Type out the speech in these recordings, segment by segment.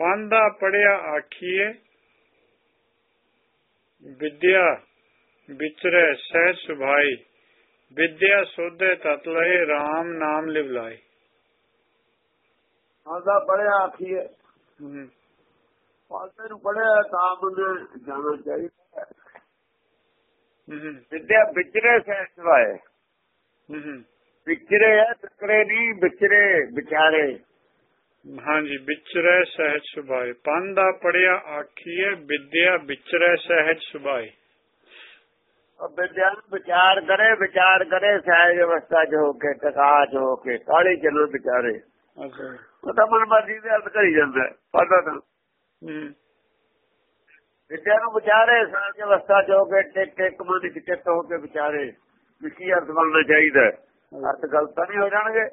ਪਾਂਦਾ ਪੜਿਆ ਆਖੀਏ ਵਿਦਿਆ ਵਿਚਰੇ ਸਹਿ ਸੁਭਾਈ ਵਿਦਿਆ ਸੋਧੇ ਤਤ ਲਏ RAM ਨਾਮ ਲਿਵਲਾਈ ਆਦਾ ਪੜਿਆ ਆਖੀਏ ਪਾਸੇ ਨੂੰ ਪੜਿਆ ਤਾਂ ਬੰਦੇ ਜਾਣਾ ਚਾਹੀਦਾ। ਵਿਦਿਆ ਵਿਚਰੇ ਸਹਿਸਵਾਏ ਹਮ, ਵਿਚਰੇ ਹੈ ਵਿਚਰੇ ਨਹੀਂ ਵਿਚਰੇ ਵਿਚਾਰੇ। ਹਾਂਜੀ ਵਿਚਰੇ ਸਹਿਜ ਸੁਭਾਈ ਪਾਂਦਾ ਪੜਿਆ ਆਖੀਏ ਵਿਦਿਆ ਵਿਚਰੇ ਸਹਿਜ ਉਹ ਵਿਦਿਆ ਨੂੰ ਵਿਚਾਰ ਕਰੇ ਵਿਚਾਰ ਕਰੇ ਸਹਿਜ ਅਵਸਥਾ ਚ ਹੋ ਕੇ ਟਕਾਚ ਹੋ ਕੇ ਕਾਲੀ ਚੱਲੋ ਵਿਚਾਰੇ। ਅੱਛਾ। ਉਹ ਤਾਂ ਮਨ ਮਰਜ਼ੀ ਦੇ ਅਰਥ ਕਰੀ ਜਾਂਦਾ। ਪਤਾ ਤਾਂ। ਵਿਦਿਆ ਨੂੰ ਵਿਚਾਰੇ ਸਹਿਜ ਅਵਸਥਾ ਚ ਹੋ ਕੇ ਟਿਕ ਟਿਕ ਮਨ ਚ ਚਿੱਤ ਹੋ ਕੇ ਵਿਚਾਰੇ ਕੀ ਅਰਥ ਬਣਨਾ ਚਾਹੀਦਾ। ਅਰਥ ਗਲਤ ਨਹੀਂ ਹੋ ਜਾਣਗੇ।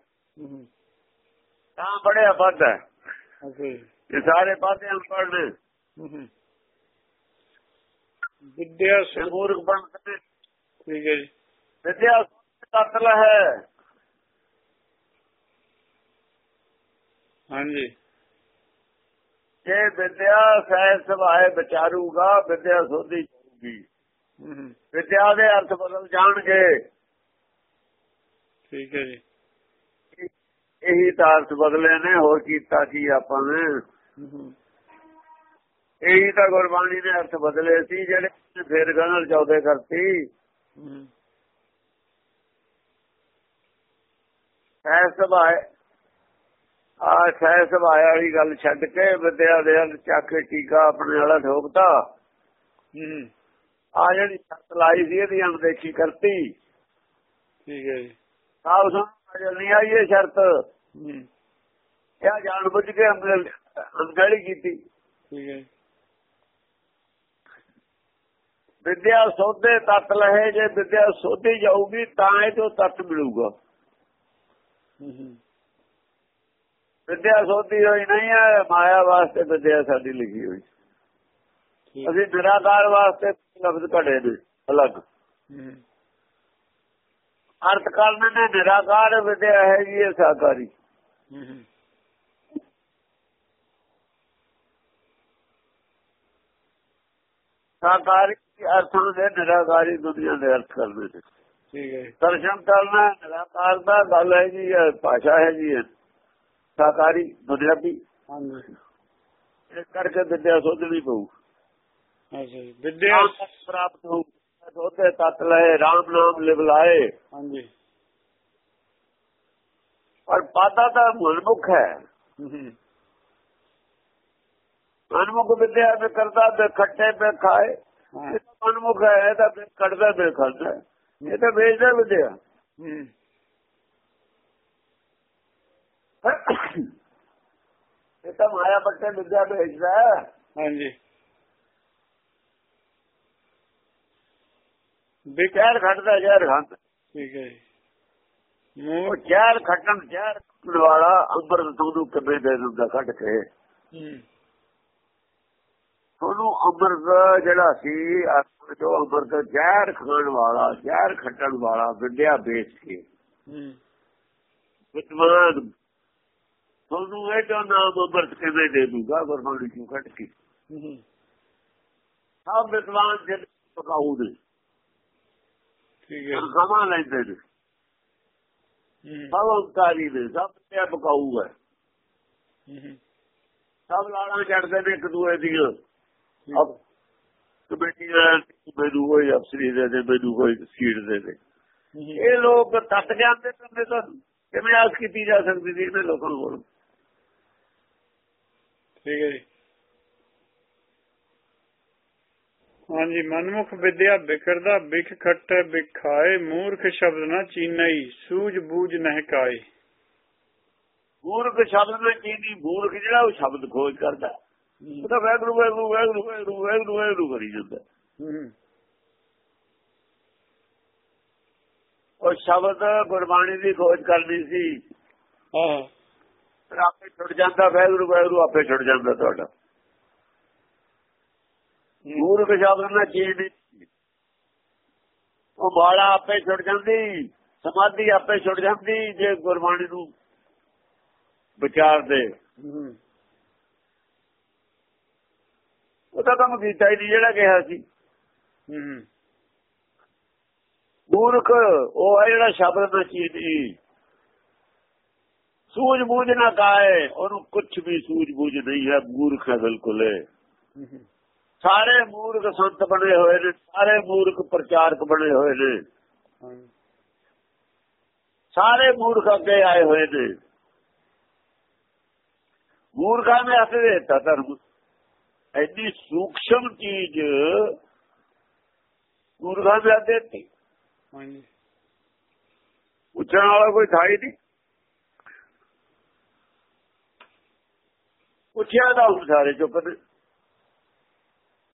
ਤਾਂ ਬੜਿਆ ਵੱਧ ਹੈ। ਜੀ। ਇਹ ਸਾਰੇ ਪਾਸੇ ਅਨਪੜ੍ਹ ਨੇ ਵਿਦਿਆ ਤੇ ਸੁ- ਮੂਰਖ ਬਣਦੇ ਨੇ। ਠੀਕ ਹੈ ਜੀ। ਵਿਦਿਆ ਕਤਲ ਹੈ। ਹਾਂਜੀ। ਜੇ ਵਿਦਿਆ ਸਹਿਜ ਸੁਭਾਏ ਵਿਚਾਰੂਗਾ ਵਿਦਿਆ ਸੋਧੀ ਜਾਊਗੀ। ਵਿਦਿਆ ਦੇ ਅਰਥ ਬਦਲ ਜਾਣਗੇ। ਠੀਕ ਹੈ ਜੀ। ਇਹੀ ਤਾਂ ਅਰਥ ਬਦਲੇ ਨੇ ਹੋਰ ਕੀਤਾ ਕੀ ਆਪਾਂ ਨੇ? ਇਹੀ ਤਾਂ ਗੁਰਬਾਣੀ ਨੇ ਅਰਥ ਬਦਲੇ ਸੀ ਜਿਹੜੇ ਫੇਰ ਗਨਲ ਚੌਦੇ ਕਰਤੀ। ਸਹਿਜ ਸੁਭਾਏ ਆ ਸਹਿਜ ਸੁਭਾਏ ਵਾਲੀ ਗੱਲ ਛੱਡ ਕੇ ਵਿਦਿਆ ਦੇ ਹਲ ਚੱਕ ਕੇ ਟੀਕਾ ਆਪਣੇ ਵਾਲਾ ਠੋਕਤਾ। ਆ ਜਿਹੜੀ ਛੱਤ ਲਾਈ ਸੀ ਇਹਦੀ ਅਣਦੇਖੀ ਕਰਤੀ। ਠੀਕ ਹੈ ਜੀ। ਆਪ ਸਮਝ ਨਹੀਂ ਆਈ ਇਹ ਸ਼ਰਤ ਇਹ ਜਾਣ ਬੁੱਝ ਕੇ ਅੰਦਰ ਅਣਗਹਿਲੀ ਕੀਤੀ। ਠੀਕ ਹੈ ਜੀ। ਵਿਦਿਆ ਸੋਧੇ ਤਤ ਲਹੇ ਜੇ ਵਿਦਿਆ ਸੋਧੀ ਜਾਊਗੀ ਤਾਂ ਇਹ ਤੋਂ ਤਤ ਮਿਲੂਗਾ। ਵਿਦਿਆ ਸੋਧੀ ਹੋਈ ਨਹੀਂ ਹੈ ਮਾਇਆ ਵਾਸਤੇ ਵਿਦਿਆ ਸਾਡੀ ਲਿਖੀ ਹੋਈ। ਅਸੀਂ ਨਿਰਾਕਾਰ ਵਾਸਤੇ ਲਫ਼ਜ਼ ਘੜੇ ਨੇ ਅਲੱਗ। ਅਰਥ ਕਰਨ ਨੇ ਨਿਰਾਕਾਰ ਵਿਦਿਆ ਹੈ ਜੀ ਇਹ ਸਾਕਾਰੀ ਸਾਕਾਰੀ ਅਰਥਾਂ ਦੇ ਨਿਰਾਕਾਰੀ ਦੁਨੀਆ ਦੇ ਅਰਥ ਕਰਦੇ ਨੇ। ਠੀਕ ਹੈ ਦਰਸ਼ਨ ਕਰਨਾ ਨਿਰਾਕਾਰ ਦਾ ਗੱਲ ਹੈ ਜੀ ਇਹ ਭਾਸ਼ਾ ਹੈ ਜੀ ਇਹ। ਸਾਕਾਰੀ ਦੁਨਿਆਵੀ ਹਾਂਜੀ। ਇਸ ਕਰਕੇ ਵਿਦਿਆ ਸੋਧਣੀ ਪਊ। ਅੱਛਾ ਵਿਦਿਆ ਪ੍ਰਾਪਤ ਹੋ ਸੋਧੇ ਤਤ ਲਏ RAM ਨਾਮ ਲਿਵ ਲਾਏ। ਹਾਂਜੀ। ਪਰ ਪਾਦਾ ਤਾਂ ਮਨਮੁਖ ਹੈ। ਮਨਮੁਖ ਵਿਦਿਆ ਦੇ ਕਰਦਾ ਤੇ ਖੱਟੇ ਪੇ ਖਾਏ। ਮਨਮੁਖ ਹੈ ਇਹ ਤਾਂ ਕੱਢਦਾ ਤੇ ਖਾਂਦਾ। ਇਹ ਤਾਂ ਵੇਚਦਾ ਵਿਦਿਆ। ਇਹ ਤਾਂ ਮਾਇਆ ਬੱਟੇ ਵਿਦਿਆ ਵੇਚਦਾ। ਹਾਂਜੀ। ਵਿਕ ਜ਼ਹਿਰ ਖੱਟਦਾ ਜ਼ਹਿਰ ਖਾਂਦਾ। ਠੀਕ ਹੈ ਜੀ। ਉਹ ਜ਼ਹਿਰ ਖੱਟਣ ਜ਼ਹਿਰ ਵਾਲਾ ਅੰਮ੍ਰਿਤ ਤੁਹਾਨੂੰ ਕਿਵੇਂ ਦੇ ਦਿੰਦਾ ਕੱਢ ਕੇ। ਤੁਹਾਨੂੰ ਅੰਮ੍ਰਿਤ ਜਿਹੜਾ ਸੀ ਅਸਲ ਜੋ ਅੰਮ੍ਰਿਤ ਜ਼ਹਿਰ ਖਾਣ ਵਾਲਾ ਜ਼ਹਿਰ ਖੱਟਣ ਵਾਲਾ ਵਿਦਿਆ ਵੇਚ ਕੇ। ਵਿਦਵਾਨ ਤੁਹਾਨੂੰ ਇਹ ਜੋ ਨਾਮ ਅੰਮ੍ਰਿਤ ਕਿਵੇਂ ਦੇ ਦੂਗਾ ਗੁਰਬਾਣੀ ਚੋਂ ਕੱਢ ਕੇ। ਸਭ ਵਿਦਵਾਨ ਜਿਹੜੇ ਪਕਾਉ ਨੇ ਠੀਕ ਹੈ। ਖਾਣਾ ਲੈਂਦੇ ਨੇ। ਸਭ ਅੰਕਾਰੀ ਨੇ ਸਭ ਤੇ ਪਕਾਉ ਹੈ। ਸਭ ਲਾਣਾ ਚੜਦੇ ਨੇ ਇੱਕ ਦੂਏ ਦੀਆਂ। ਕਮੇਟੀਆਂ ਮੈਨੂੰ ਕੋਈ ਅਫਸਰੀ ਦੇ ਦੇ ਮੈਨੂੰ ਕੋਈ ਸੀਟ ਦੇ ਦੇ। ਇਹ ਲੋਕ ਤੱਕ ਜਾਂਦੇ ਕਰਦੇ ਤਾਂ ਕਿਵੇਂ ਆਸ ਕੀਤੀ ਜਾ ਸਕਦੀ ਸੀ ਇਹਨਾਂ ਲੋਕਾਂ ਕੋਲ? ਠੀਕ ਹੈ ਜੀ। ਹਾਂਜੀ ਮਨਮੁਖ ਵਿਦਿਆ ਬਿਖਰਦਾ ਬਿਖ ਖੱਟੇ ਬਿਖਾਏ ਮੂਰਖ ਸ਼ਬਦ ਨਾ ਚੀਨਈ ਸੂਝ ਬੂਝ ਨਹਿ ਕਾਏ ਮੂਰਖ ਸ਼ਬਦ ਵਿੱਚ ਚੀਨੀ ਮੂਰਖ ਜਿਹੜਾ ਉਹ ਸ਼ਬਦ ਖੋਜ ਕਰਦਾ। ਉਹ ਤਾਂ ਵੈਗਰੂ ਵੈਗਰੂ ਵੈਗਰੂ ਵੈਗਰੂ ਵੈਗਰੂ ਵੈਗਰੂ ਕਰੀ ਜਾਂਦਾ। ਉਹ ਸ਼ਬਦ ਗੁਰਬਾਣੀ ਦੀ ਖੋਜ ਕਰਨੀ ਸੀ। ਫਿਰ ਆਪੇ ਛੁੱਟ ਜਾਂਦਾ ਵੈਗਰੂ ਵੈਗਰੂ ਆਪੇ ਛੁੱਟ ਜਾਂਦਾ ਤੁਹਾਡਾ। ਮੂਰਖ ਸ਼ਬਦ ਨਾਲ ਚੀਜ਼ ਨਹੀਂ ਉਹ ਬਾਲਾ ਆਪੇ ਛੁੱਟ ਜਾਂਦੀ ਸਮਾਧੀ ਆਪੇ ਛੁੱਟ ਜਾਂਦੀ ਜੇ ਗੁਰਬਾਣੀ ਨੂੰ ਵਿਚਾਰਦੇ ਹਮ, ਤਾਂ ਕੰਮ ਕੀਤਾ ਹੀ ਜਿਹੜਾ ਕਿਹਾ ਸੀ। ਮੂਰਖ ਉਹ ਹੈ ਜਿਹੜਾ ਸ਼ਬਦ ਨਾ ਚੀਦੀ ਸੂਝ ਬੂਝ ਨਾ ਕਾਏ ਉਹਨੂੰ ਕੁਝ ਵੀ ਸੂਝ ਬੂਝ ਨਹੀਂ ਹੈ ਮੂਰਖ ਹੈ ਬਿਲਕੁਲ। ਸਾਰੇ ਮੂਰਖ ਸੰਤ ਬਣੇ ਹੋਏ ਨੇ ਸਾਰੇ ਮੂਰਖ ਪ੍ਰਚਾਰਕ ਬਣੇ ਹੋਏ ਨੇ। ਸਾਰੇ ਮੂਰਖ ਅੱਗੇ ਆਏ ਹੋਏ ਨੇ। ਮੂਰਖਾਂ ਨੇ ਹੱਥ ਦੇ ਦਿੱਤਾ ਧਰਮ। ਐਡੀ ਸੂਖਸ਼ਮ ਚੀਜ਼ ਮੂਰਖਾਂ ਦੇ ਹੱਥ ਦੇ ਦਿੱਤੀ। ਪੁੱਛਣ ਵਾਲਾ ਕੋਈ ਥਾ ਹੀ ਨਹੀਂ। ਪੁੱਛਿਆ ਹੁਣ ਸਾਰੇ ਚੁੱਪ ਨੇ